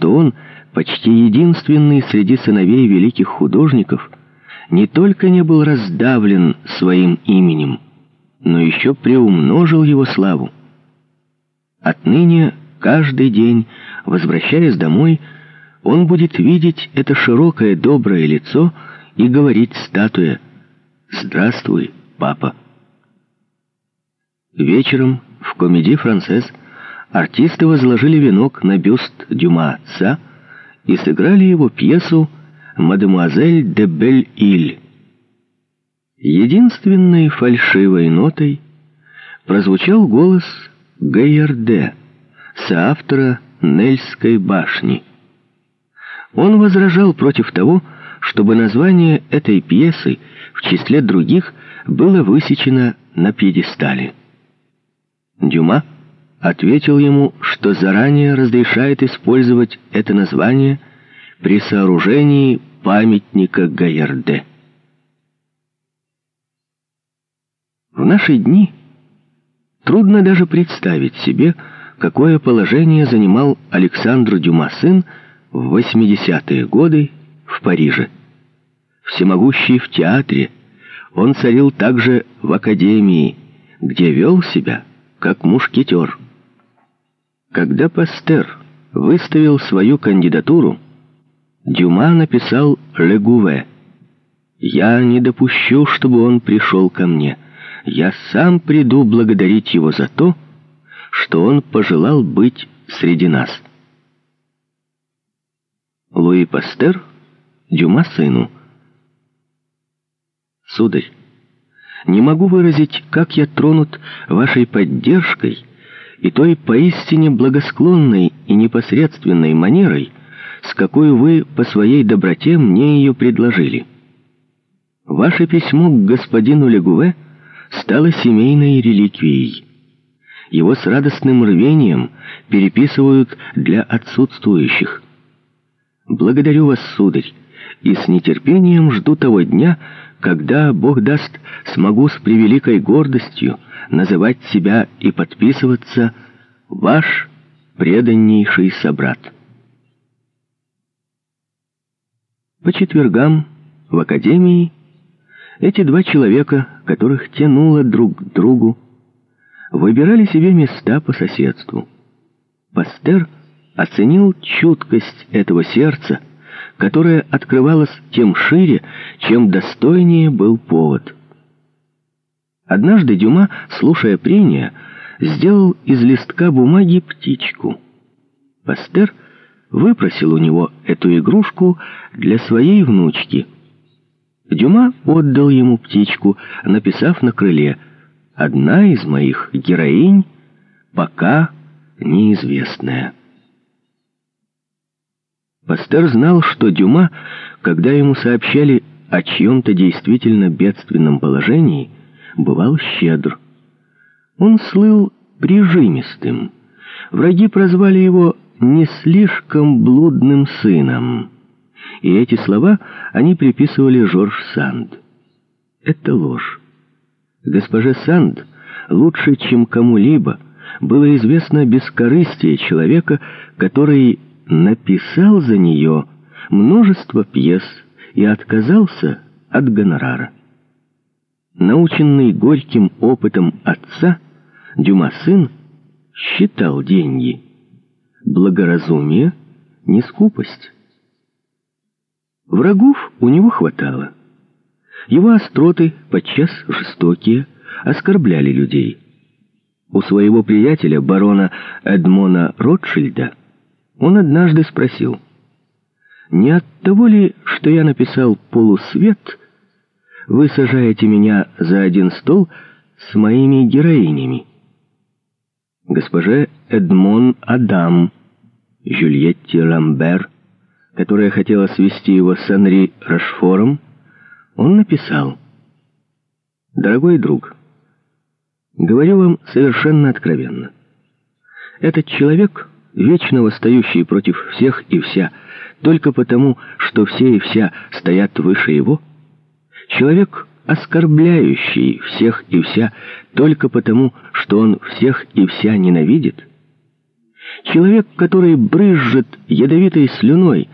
что он, почти единственный среди сыновей великих художников, не только не был раздавлен своим именем, но еще приумножил его славу. Отныне, каждый день, возвращаясь домой, он будет видеть это широкое доброе лицо и говорить статуе «Здравствуй, папа». Вечером в комедии «Францесс» артисты возложили венок на бюст Дюма отца и сыграли его пьесу «Мадемуазель де Бель-Иль». Единственной фальшивой нотой прозвучал голос Гайерде, соавтора Нельской башни. Он возражал против того, чтобы название этой пьесы в числе других было высечено на пьедестале. Дюма ответил ему, что заранее разрешает использовать это название при сооружении памятника Гайерде. В наши дни трудно даже представить себе, какое положение занимал Александр Дюма сын в 80-е годы в Париже. Всемогущий в театре, он царил также в академии, где вел себя как мушкетер. Когда Пастер выставил свою кандидатуру, Дюма написал «Легуве». «Я не допущу, чтобы он пришел ко мне. Я сам приду благодарить его за то, что он пожелал быть среди нас». Луи Пастер, Дюма сыну. Сударь, не могу выразить, как я тронут вашей поддержкой и той поистине благосклонной и непосредственной манерой, с какой вы по своей доброте мне ее предложили. Ваше письмо к господину Легуве стало семейной реликвией. Его с радостным рвением переписывают для отсутствующих. Благодарю вас, сударь, и с нетерпением жду того дня, когда, Бог даст, смогу с превеликой гордостью называть себя и подписываться «Ваш преданнейший собрат». По четвергам в академии эти два человека, которых тянуло друг к другу, выбирали себе места по соседству. Пастер — оценил чуткость этого сердца, которое открывалось тем шире, чем достойнее был повод. Однажды Дюма, слушая прения, сделал из листка бумаги птичку. Пастер выпросил у него эту игрушку для своей внучки. Дюма отдал ему птичку, написав на крыле «Одна из моих героинь пока неизвестная». Пастер знал, что Дюма, когда ему сообщали о чьем-то действительно бедственном положении, бывал щедр. Он слыл прижимистым. Враги прозвали его «не слишком блудным сыном». И эти слова они приписывали Жорж Санд. Это ложь. Госпоже Санд лучше, чем кому-либо, было известно бескорыстие человека, который написал за нее множество пьес и отказался от гонорара. Наученный горьким опытом отца, Дюма сын считал деньги. Благоразумие, не скупость. Врагов у него хватало. Его остроты, подчас жестокие, оскорбляли людей. У своего приятеля, барона Эдмона Ротшильда, он однажды спросил, «Не от того ли, что я написал «Полусвет», вы сажаете меня за один стол с моими героинями?» Госпоже Эдмон Адам, Жюльетте Ламбер, которая хотела свести его с Анри Рашфором, он написал, «Дорогой друг, говорю вам совершенно откровенно. Этот человек вечно восстающий против всех и вся, только потому, что все и вся стоят выше его, человек, оскорбляющий всех и вся, только потому, что он всех и вся ненавидит, Человек, который брызжет ядовитой слюной